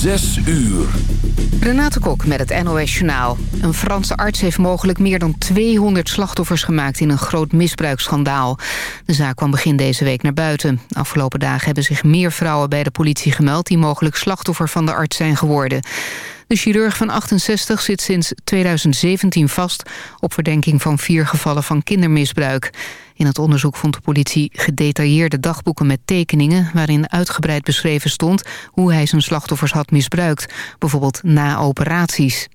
Zes uur. Renate Kok met het NOS Journaal. Een Franse arts heeft mogelijk meer dan 200 slachtoffers gemaakt... in een groot misbruiksschandaal. De zaak kwam begin deze week naar buiten. Afgelopen dagen hebben zich meer vrouwen bij de politie gemeld... die mogelijk slachtoffer van de arts zijn geworden. De chirurg van 68 zit sinds 2017 vast... op verdenking van vier gevallen van kindermisbruik. In het onderzoek vond de politie gedetailleerde dagboeken met tekeningen... waarin uitgebreid beschreven stond hoe hij zijn slachtoffers had misbruikt. Bijvoorbeeld na operaties.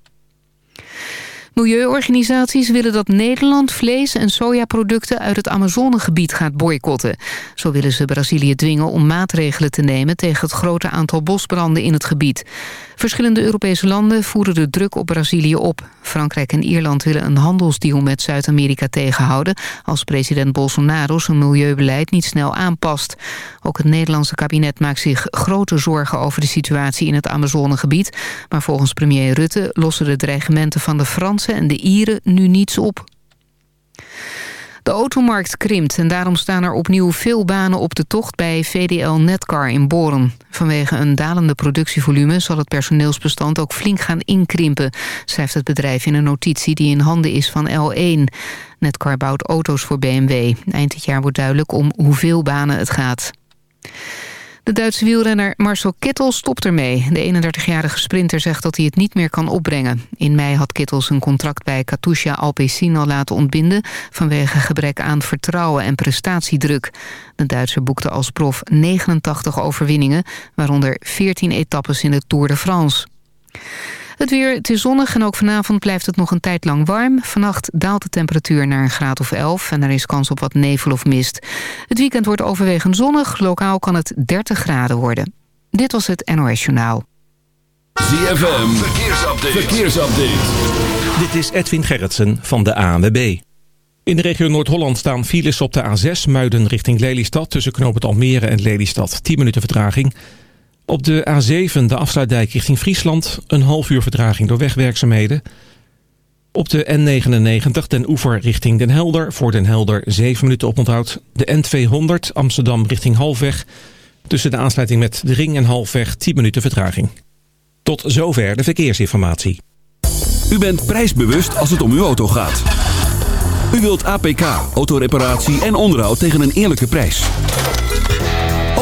Milieuorganisaties willen dat Nederland vlees- en sojaproducten uit het Amazonegebied gaat boycotten. Zo willen ze Brazilië dwingen om maatregelen te nemen tegen het grote aantal bosbranden in het gebied. Verschillende Europese landen voeren de druk op Brazilië op. Frankrijk en Ierland willen een handelsdeal met Zuid-Amerika tegenhouden... als president Bolsonaro zijn milieubeleid niet snel aanpast. Ook het Nederlandse kabinet maakt zich grote zorgen over de situatie in het Amazonegebied. Maar volgens premier Rutte lossen de dreigementen van de Fransen en de Ieren nu niets op. De automarkt krimpt en daarom staan er opnieuw veel banen op de tocht bij VDL Netcar in Boren. Vanwege een dalende productievolume zal het personeelsbestand ook flink gaan inkrimpen, schrijft het bedrijf in een notitie die in handen is van L1. Netcar bouwt auto's voor BMW. Eind dit jaar wordt duidelijk om hoeveel banen het gaat. De Duitse wielrenner Marcel Kittel stopt ermee. De 31-jarige sprinter zegt dat hij het niet meer kan opbrengen. In mei had Kittel zijn contract bij Katusha Alpecin al laten ontbinden... vanwege gebrek aan vertrouwen en prestatiedruk. De Duitser boekte als prof 89 overwinningen... waaronder 14 etappes in de Tour de France. Het weer, het is zonnig en ook vanavond blijft het nog een tijd lang warm. Vannacht daalt de temperatuur naar een graad of 11 en er is kans op wat nevel of mist. Het weekend wordt overwegend zonnig, lokaal kan het 30 graden worden. Dit was het NOS Journaal. ZFM, verkeersupdate. verkeersupdate. Dit is Edwin Gerritsen van de ANWB. In de regio Noord-Holland staan files op de A6 Muiden richting Lelystad... tussen knooppunt Almere en Lelystad. 10 minuten vertraging... Op de A7, de afsluitdijk richting Friesland, een half uur vertraging door wegwerkzaamheden. Op de N99 den oever richting Den Helder, voor Den Helder 7 minuten oponthoud. De N200 Amsterdam richting Halfweg, tussen de aansluiting met de Ring en Halfweg 10 minuten vertraging. Tot zover de verkeersinformatie. U bent prijsbewust als het om uw auto gaat. U wilt APK, autoreparatie en onderhoud tegen een eerlijke prijs.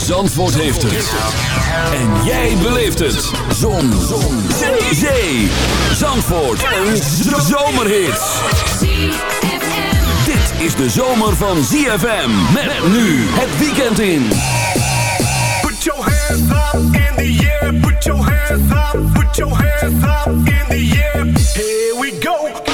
Zandvoort heeft het. En jij beleeft het. Zon. Zon. Zee. Zee. Zandvoort. Een zomerhit. Dit is de zomer van ZFM. Met nu het weekend in. Put your hands up in the air. Put your hands up. Put your hands up in the air. Here we go.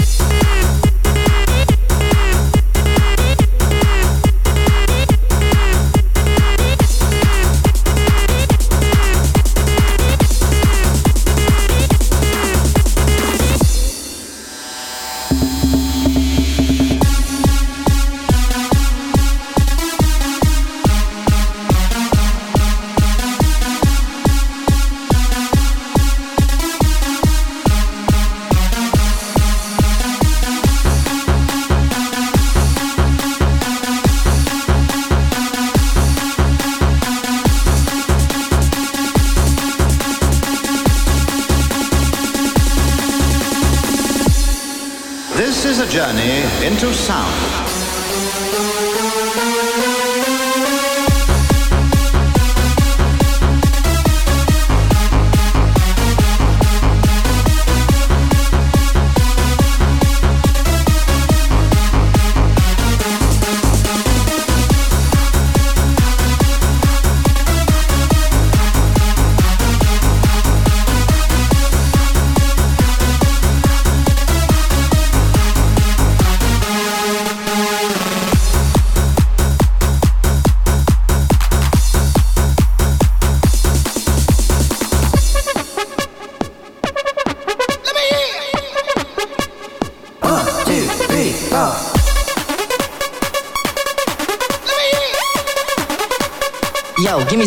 Into sound.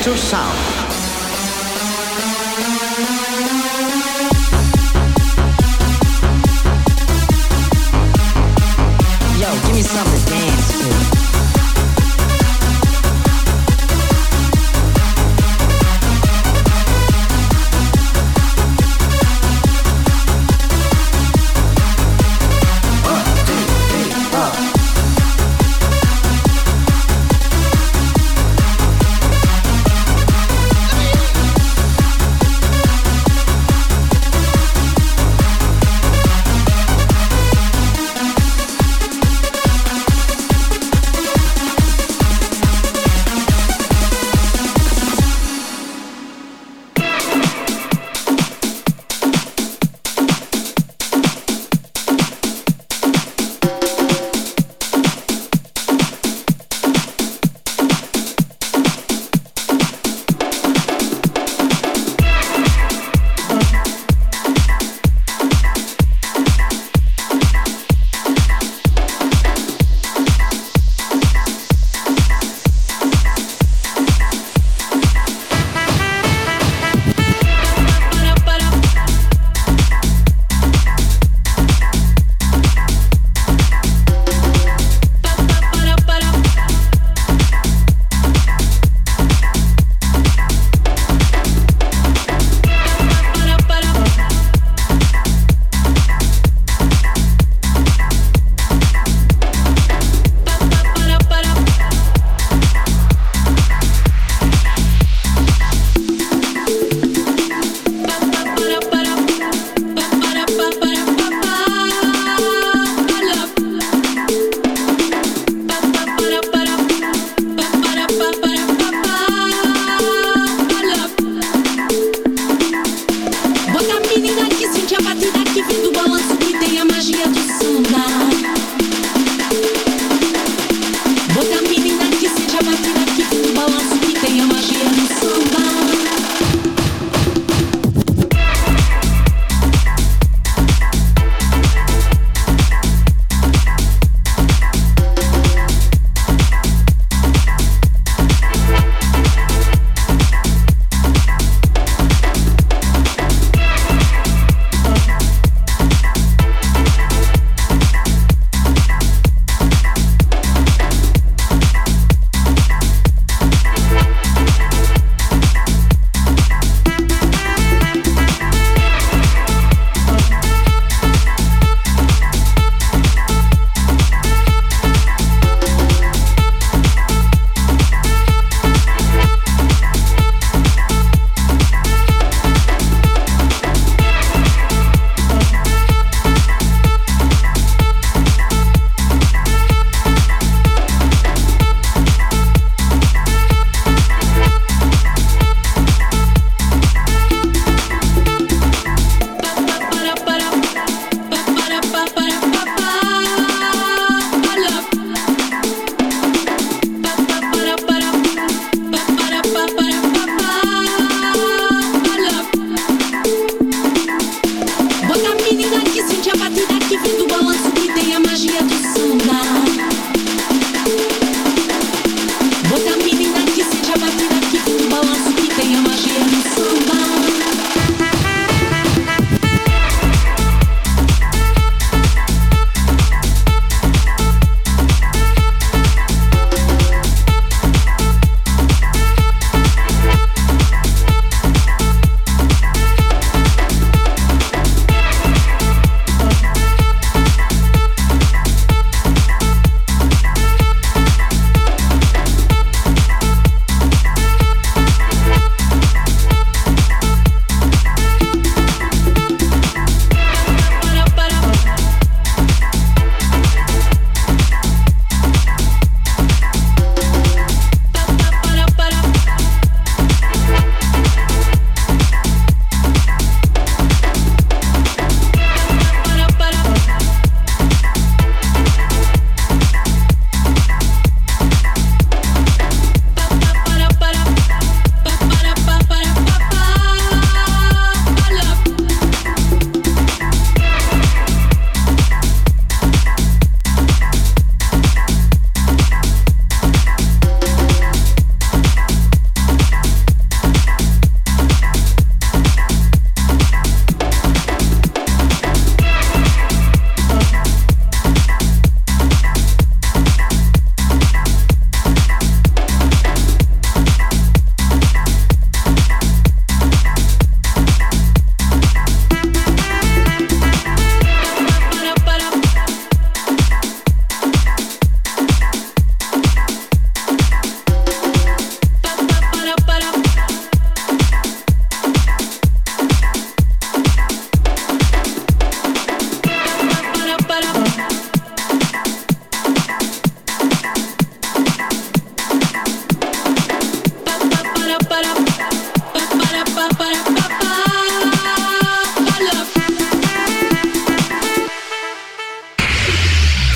Into sound. Yo, give me something to dance to.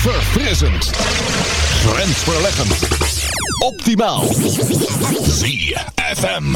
Verfrissend. Optimaal. ZFM.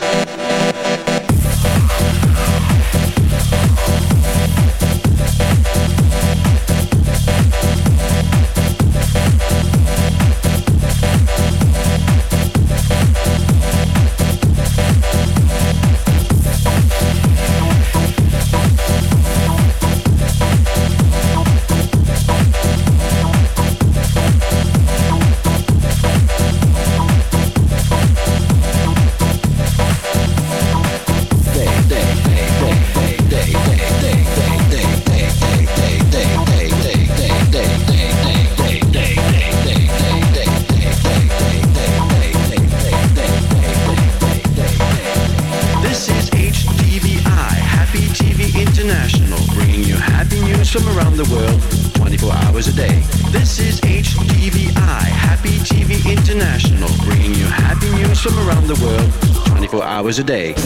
today.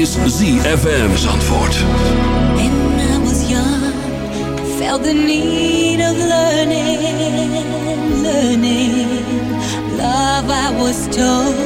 Is ZFM Zandvoort. When I was young, I felt the need of learning, learning. Love, I was told,